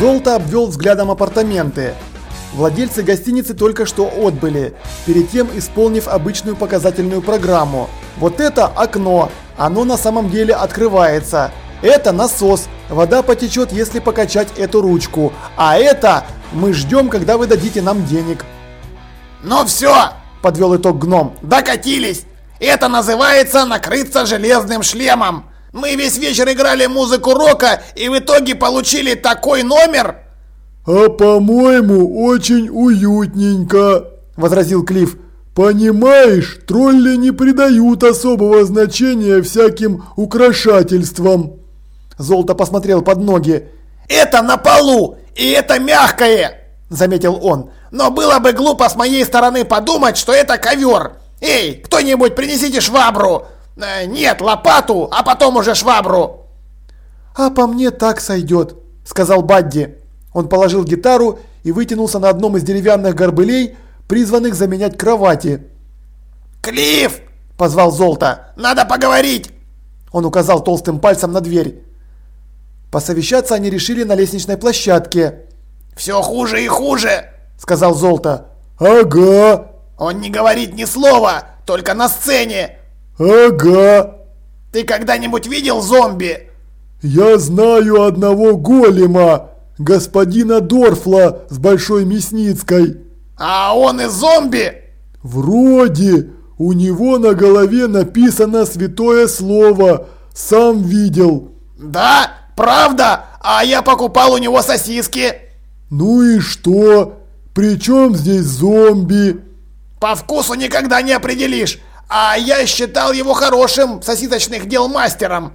Золото обвел взглядом апартаменты. Владельцы гостиницы только что отбыли, перед тем исполнив обычную показательную программу. Вот это окно, оно на самом деле открывается. Это насос, вода потечет, если покачать эту ручку. А это мы ждем, когда вы дадите нам денег. Ну все, подвел итог гном, докатились. Это называется накрыться железным шлемом. Мы весь вечер играли музыку рока и в итоге получили такой номер. «А по-моему, очень уютненько», – возразил Клифф. «Понимаешь, тролли не придают особого значения всяким украшательствам». Золото посмотрел под ноги. «Это на полу, и это мягкое!» – заметил он. «Но было бы глупо с моей стороны подумать, что это ковер. Эй, кто-нибудь принесите швабру! Э, нет, лопату, а потом уже швабру!» «А по мне так сойдет», – сказал Бадди. Он положил гитару и вытянулся на одном из деревянных горбылей, призванных заменять кровати. «Клифф!» – позвал Золото. «Надо поговорить!» Он указал толстым пальцем на дверь. Посовещаться они решили на лестничной площадке. «Все хуже и хуже!» – сказал Золото. «Ага!» «Он не говорит ни слова, только на сцене!» «Ага!» «Ты когда-нибудь видел зомби?» «Я знаю одного голема!» господина Дорфла с Большой Мясницкой. А он и зомби? Вроде. У него на голове написано святое слово. Сам видел. Да? Правда? А я покупал у него сосиски. Ну и что? Причем здесь зомби? По вкусу никогда не определишь. А я считал его хорошим сосисочных дел мастером.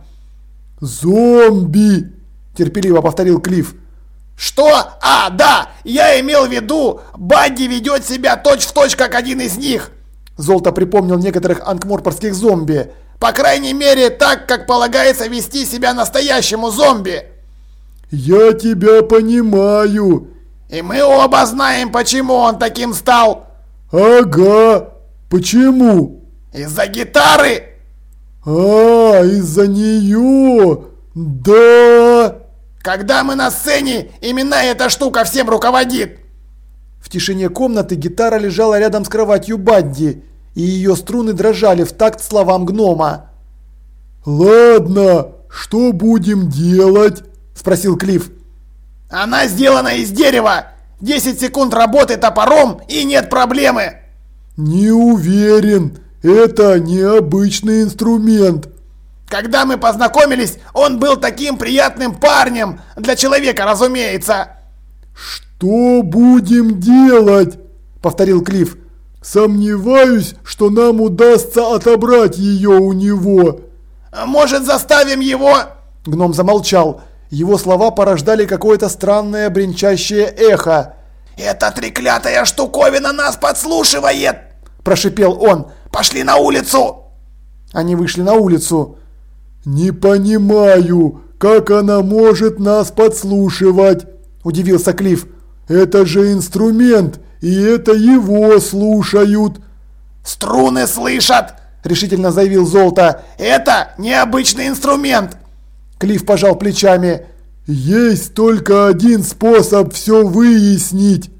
Зомби, терпеливо повторил Клифф. «Что? А, да! Я имел в виду, Бадди ведет себя точь-в-точь, точь, как один из них!» Золото припомнил некоторых анкморпорских зомби. «По крайней мере, так, как полагается вести себя настоящему зомби!» «Я тебя понимаю!» «И мы оба знаем, почему он таким стал!» «Ага! Почему?» «Из-за гитары!» «А, из-за нее! Да!» Когда мы на сцене, именно эта штука всем руководит. В тишине комнаты гитара лежала рядом с кроватью Бадди, и ее струны дрожали в такт словам гнома. «Ладно, что будем делать?» – спросил Клифф. «Она сделана из дерева. 10 секунд работы топором и нет проблемы». «Не уверен. Это необычный инструмент. Когда мы познакомились, он был таким приятным парнем. Для человека, разумеется. «Что будем делать?» – повторил Клифф. «Сомневаюсь, что нам удастся отобрать ее у него». «Может, заставим его?» Гном замолчал. Его слова порождали какое-то странное бренчащее эхо. «Эта треклятая штуковина нас подслушивает!» – прошипел он. «Пошли на улицу!» Они вышли на улицу. «Не понимаю, как она может нас подслушивать?» – удивился Клифф. «Это же инструмент, и это его слушают!» «Струны слышат!» – решительно заявил Золото. «Это необычный инструмент!» Клифф пожал плечами. «Есть только один способ все выяснить!»